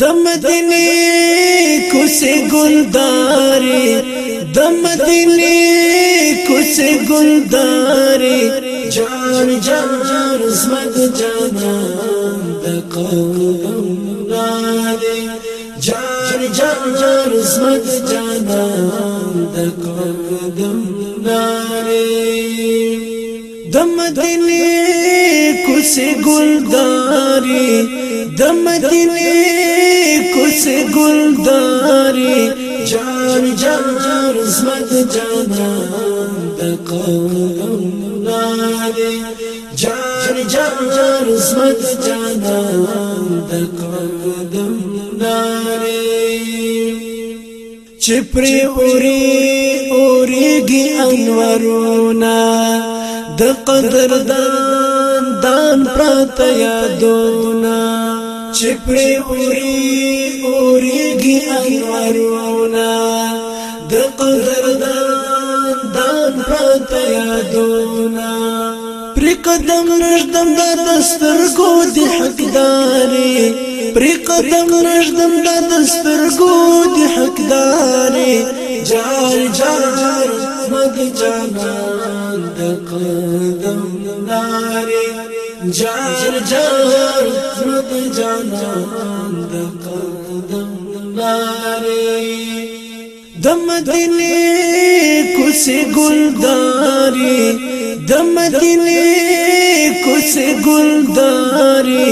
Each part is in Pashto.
د مدینه کوسه ګلدارې د مدینه کوسه ګلدارې جان جان زمد جانا د قوم نادي جان جان زمد جانا د قوم نادي د مدینه کوسه ګلداري د مدینه کوسه ګلداري جان جان جان عظمت جانا د قلم ناري جان جان جان عظمت جانا د قلم ناري چې پر اوري اوريږي انورونه د قدردان دان پرات یادونه چپړې اوري اوريږي انوارونه د قدردان دان پرات یادونه پر قدم رشدم د دسترګو دي حقداري پر قدم رشدم د دسترګو دي حقداري جار جار مد جانان د قدم ناري جار جار مد جانان د قدم ناري د مدینه کوسه ګلداري د مدینه کوسه ګلداري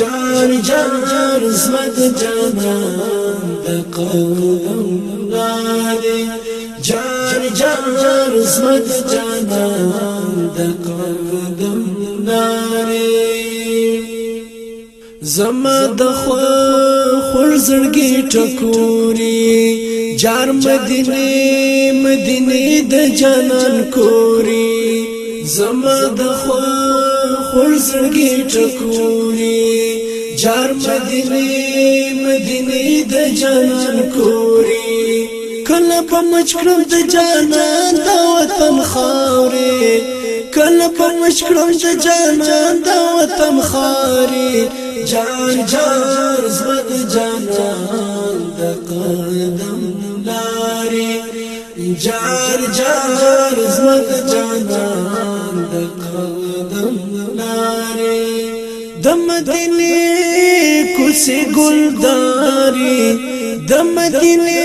جار جار جار زمد جانان قدم غاري جار جار زمت جانان د قدم غاري زما د خو خور زړګي ټکوري جار مدینه مدینه د جانان کوري زما د خو خور زړګي ټکوري جار مدینه مدینه د جانان کوري کله په مشکرم د جانان د وطن خوري کله په مشکرم د جانان د وطن خوري جان جان زمد جانان د قدم لاري جار جار زمد جانان د قدم لاري د مدینه کوسه ګلداري د مدینه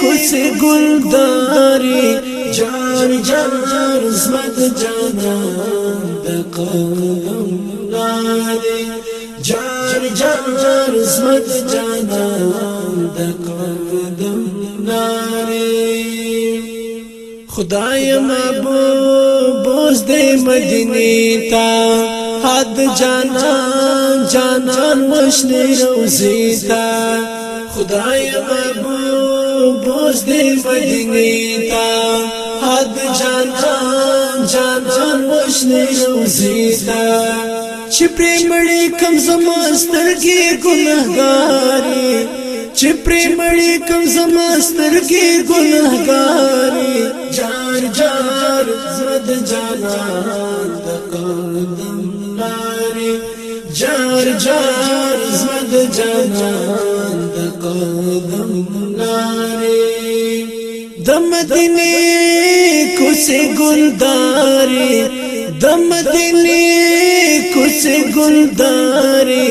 کوسه ګلداري جان جان زمد جانا د قلم ناري جان جان زمد جانا د قلم ناري خدای ما بو بوز دې مدینه تا حد جانا جانا مشنی روزی تا خدای محبوب بوز دی مدینی تا حد جانا جانا مشنی روزی تا چې مڑی کم زمستر کی کې ګناهګاری چې مڑی کم زماستر کې ګناهګاری جار جار زد جانا سمجاد دم دے کس گلداری دم دے کس گلداری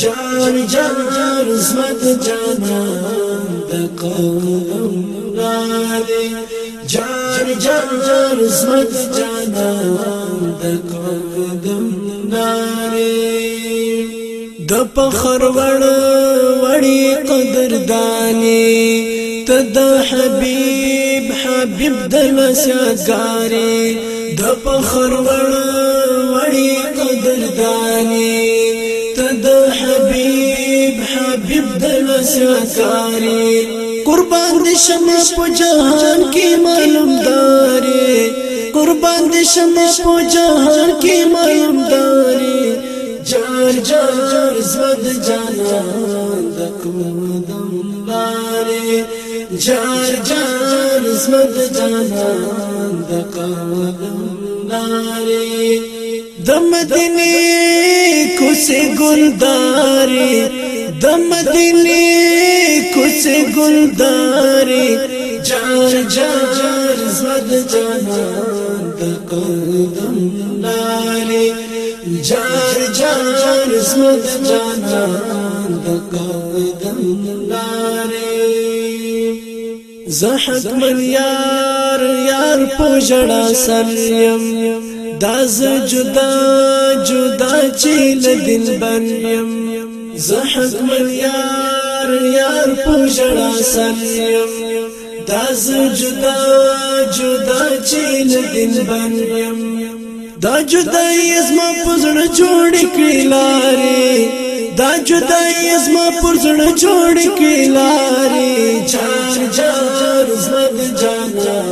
جاچ جا جان سمجھا جار جار جاچ جان سمجھ قدم ناری د فخر وړ وړي قدرداني تد حبيب حبيب د لسګاري د فخر وړ وړي قدرداني تد حبيب حبيب د لسګاري قربان دي شمه په جهان کې معلومداري قربان دي شمه په جهان کې معلومداري جان ج سد جان دے جار جان سارے دم بارے دم دلی کس گلداری دم دلی کس گلدارے جان جا جار سد جان دم بارے جان جان اسمت جانا د قدم لارې زحق من یار یار پوجړا سریم داز جدا جدا چیل دل بنیم زحق من یار یار پوجړا سریم داز جدا جدا چیل دل بنیم دا جدای زما پزړه جوړ کړي لاري دا جدای زما پزړه جوړ کړي لاري چار چار زما جانا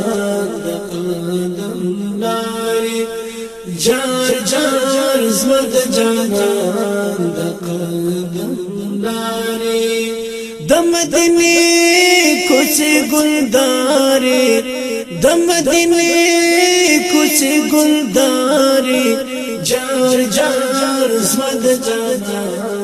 قدم لاري جار جار زما جانا قدم لاري د مدینه کوڅه ګلدارې د مدینه څه ګلداري جار جار زمد جانا